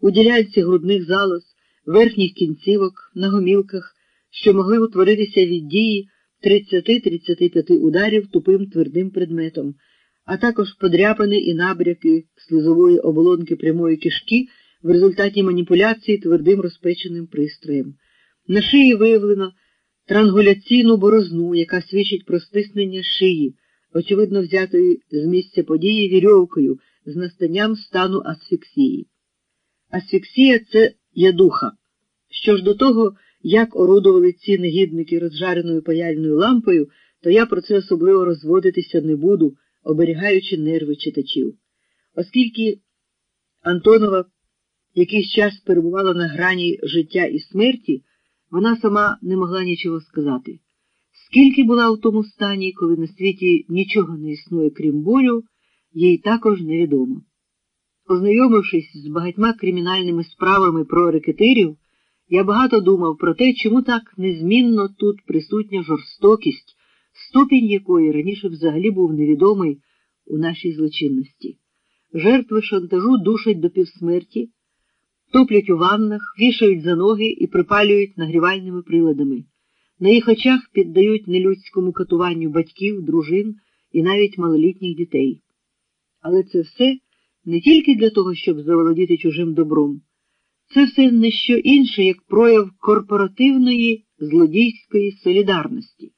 у ділянці грудних залоз, верхніх кінцівок, на гомілках, що могли утворитися від дії 30-35 ударів тупим твердим предметом, а також подряпини і набряки слизової оболонки прямої кишки в результаті маніпуляції твердим розпеченим пристроєм. На шиї виявлено трангуляційну борозну, яка свідчить про стиснення шиї, очевидно взятої з місця події вірьовкою з настанням стану асфіксії. Асфіксія це ядуха. Що ж до того, як орудували ці негідники розжареною паяльною лампою, то я про це особливо розводитися не буду, оберігаючи нерви читачів. Оскільки Антонова якийсь час перебувала на грані життя і смерті, вона сама не могла нічого сказати. Скільки була в тому стані, коли на світі нічого не існує, крім болю, їй також невідомо. Ознайомившись з багатьма кримінальними справами про рекетирів, я багато думав про те, чому так незмінно тут присутня жорстокість, ступінь якої раніше взагалі був невідомий у нашій злочинності. Жертви шантажу душать до півсмерті, топлять у ваннах, вішають за ноги і припалюють нагрівальними приладами. На їх очах піддають нелюдському катуванню батьків, дружин і навіть малолітніх дітей. Але це все не тільки для того, щоб заволодіти чужим добром. Це все не що інше, як прояв корпоративної злодійської солідарності,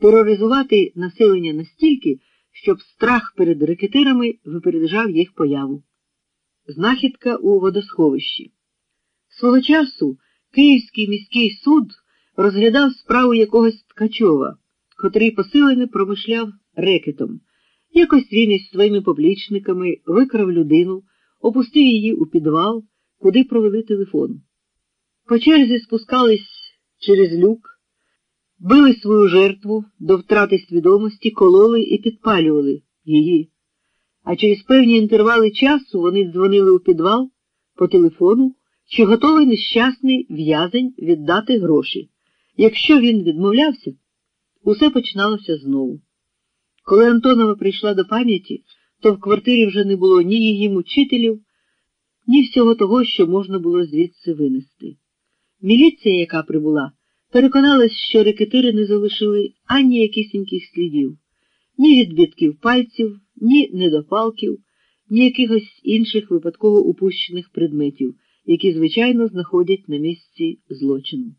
тероризувати населення настільки, щоб страх перед рекетирами випереджав їх появу. Знахідка у водосховищі. Свого часу Київський міський суд розглядав справу якогось Ткачова, котрий посилене промишляв рекетом. Якось він із своїми поплічниками викрав людину, опустив її у підвал куди провели телефон. По черзі спускались через люк, били свою жертву до втрати свідомості, кололи і підпалювали її. А через певні інтервали часу вони дзвонили у підвал по телефону, чи готовий нещасний в'язень віддати гроші. Якщо він відмовлявся, усе починалося знову. Коли Антонова прийшла до пам'яті, то в квартирі вже не було ні її мучителів, ні всього того, що можна було звідси винести. Міліція, яка прибула, переконалась, що рекетири не залишили ані якісіньких слідів, ні відбитків пальців, ні недопалків, ні якихось інших випадково упущених предметів, які, звичайно, знаходять на місці злочину.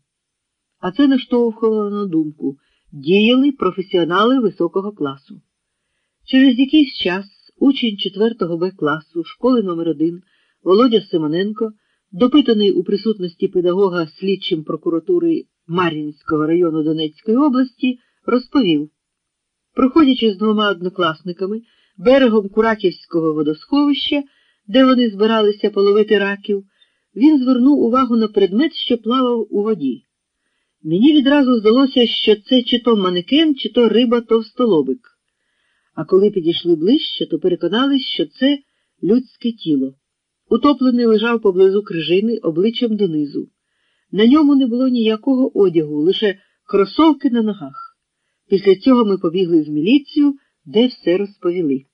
А це наштовхувало на думку діяли професіонали високого класу. Через якийсь час учень 4 Б класу школи номер 1 Володя Симоненко, допитаний у присутності педагога слідчим прокуратури Мар'їнського району Донецької області, розповів, проходячи з двома однокласниками берегом Кураківського водосховища, де вони збиралися половити раків, він звернув увагу на предмет, що плавав у воді. Мені відразу здалося, що це чи то манекен, чи то риба товстолобик. А коли підійшли ближче, то переконались, що це людське тіло. Утоплений лежав поблизу крижини обличчям донизу. На ньому не було ніякого одягу, лише кросовки на ногах. Після цього ми побігли в міліцію, де все розповіли.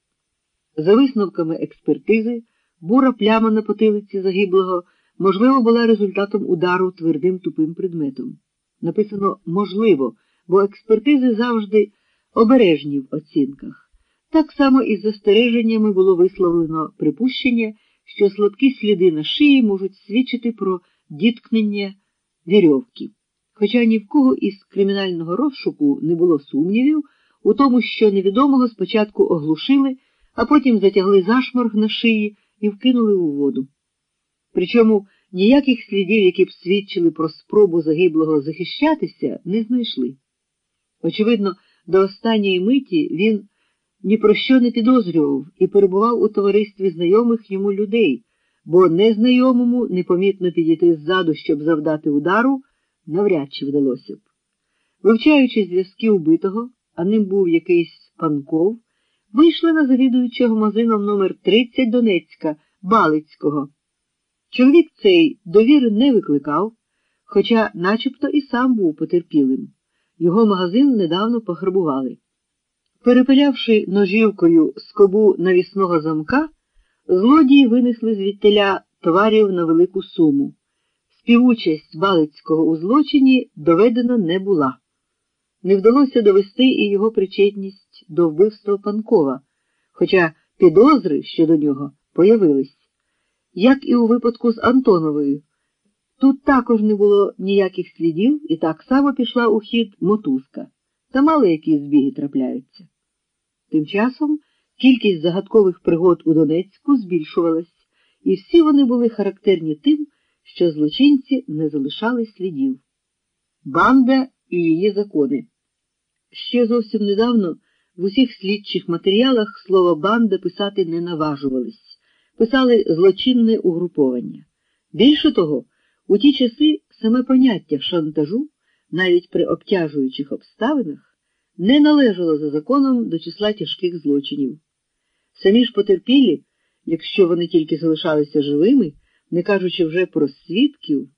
За висновками експертизи, бура пляма на потилиці загиблого, можливо, була результатом удару твердим тупим предметом. Написано можливо, бо експертизи завжди обережні в оцінках. Так само із застереженнями було висловлено припущення що слабкі сліди на шиї можуть свідчити про діткнення вірьовки. Хоча ні в кого із кримінального розшуку не було сумнівів у тому, що невідомого спочатку оглушили, а потім затягли зашморг на шиї і вкинули у воду. Причому ніяких слідів, які б свідчили про спробу загиблого захищатися, не знайшли. Очевидно, до останньої миті він ні про що не підозрював і перебував у товаристві знайомих йому людей, бо незнайомому непомітно підійти ззаду, щоб завдати удару, навряд чи вдалося б. Вивчаючи зв'язки убитого, а ним був якийсь панков, вийшли на завідуючого магазином номер 30 Донецька, Балицького. Чоловік цей довіри не викликав, хоча начебто і сам був потерпілим. Його магазин недавно пограбували. Перепилявши ножівкою скобу навісного замка, злодії винесли звідтиля товарів на велику суму. Співучасть Балицького у злочині доведена не була. Не вдалося довести і його причетність до вбивства Панкова, хоча підозри щодо нього появились. Як і у випадку з Антоновою. Тут також не було ніяких слідів і так само пішла у хід мотузка, та мало які збіги трапляються. Тим часом кількість загадкових пригод у Донецьку збільшувалась, і всі вони були характерні тим, що злочинці не залишали слідів. Банда і її закони. Ще зовсім недавно в усіх слідчих матеріалах слово банда писати не наважувались, писали злочинне угруповання. Більше того, у ті часи саме поняття шантажу, навіть при обтяжуючих обставинах, не належало за законом до числа тяжких злочинів. Самі ж потерпілі, якщо вони тільки залишалися живими, не кажучи вже про свідків,